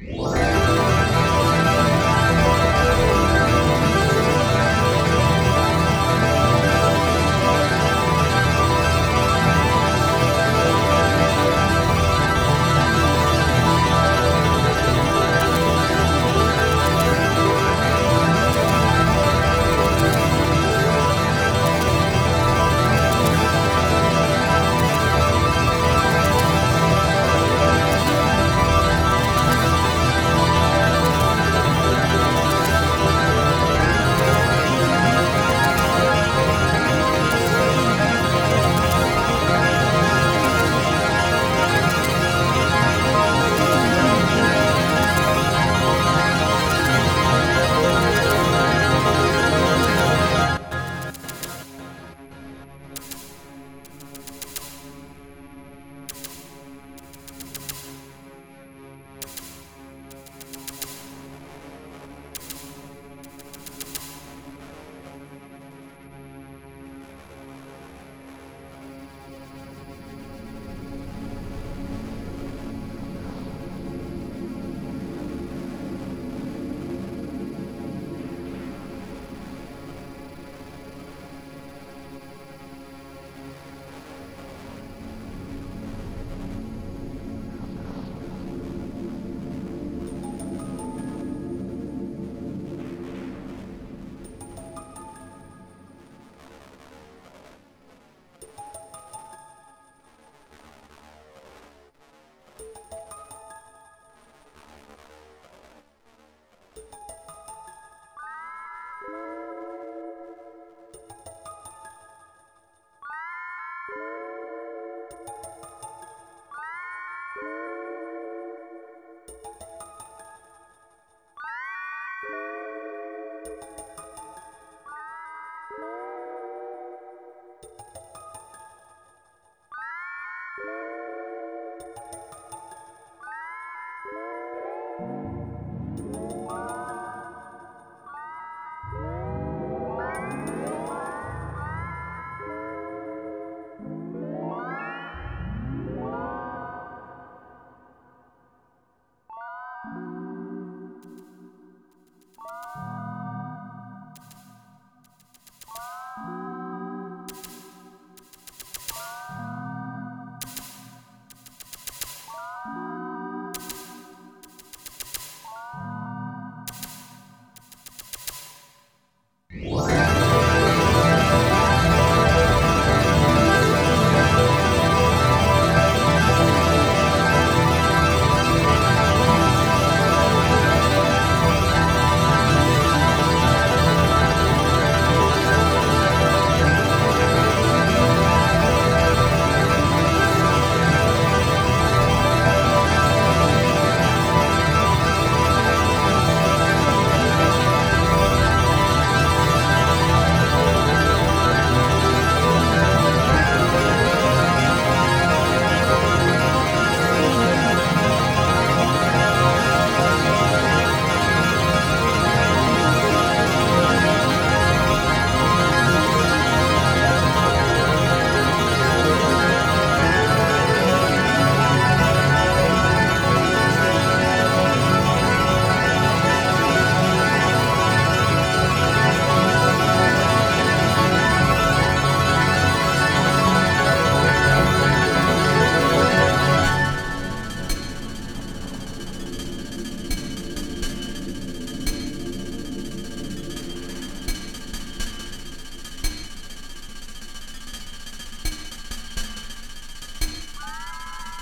Música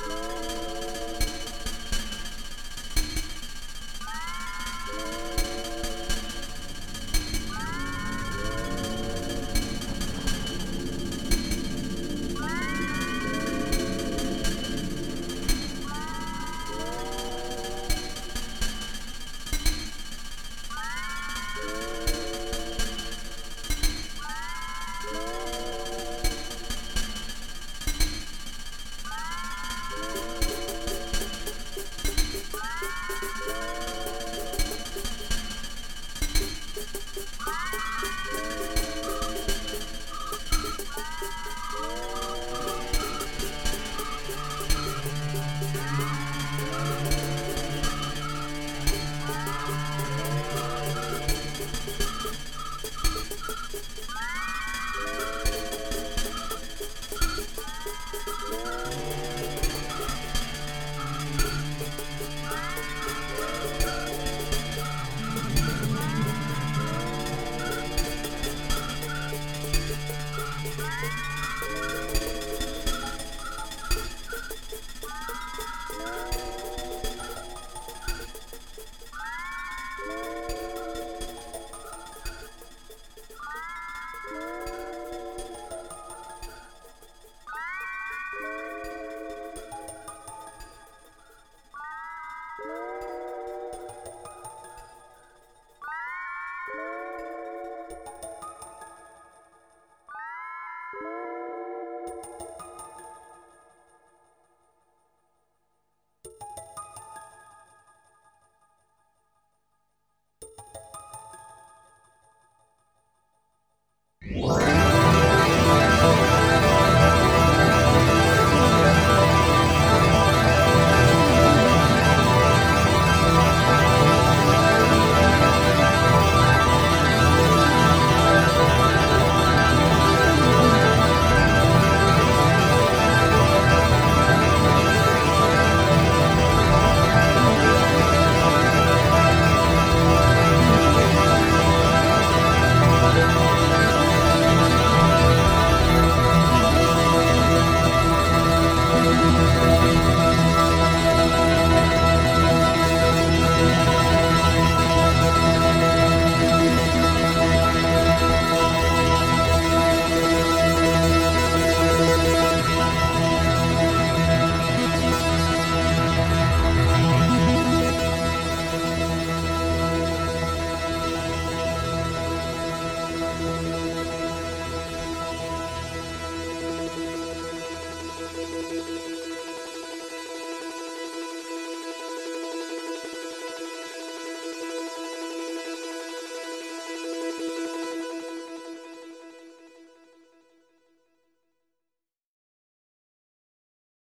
Bye.